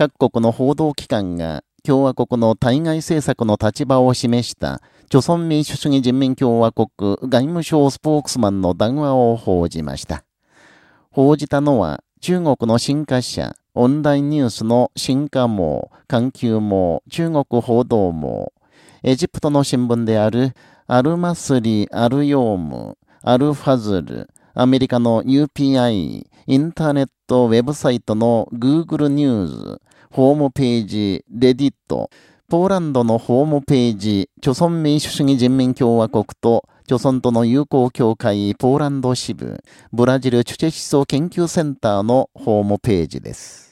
各国の報道機関が共和国の対外政策の立場を示した、朝鮮民主主義人民共和国外務省スポークスマンの談話を報じました。報じたのは、中国の新華社、オンラインニュースの新華網、環球網、中国報道網、エジプトの新聞であるアルマスリ・アルヨーム、アルファズル、アメリカの UPI、インターネットウェブサイトの Google ニューズ、ホームページ、レディット、ポーランドのホームページ、著存民主主義人民共和国と、著存との友好協会ポーランド支部、ブラジルチュチェ思想研究センターのホームページです。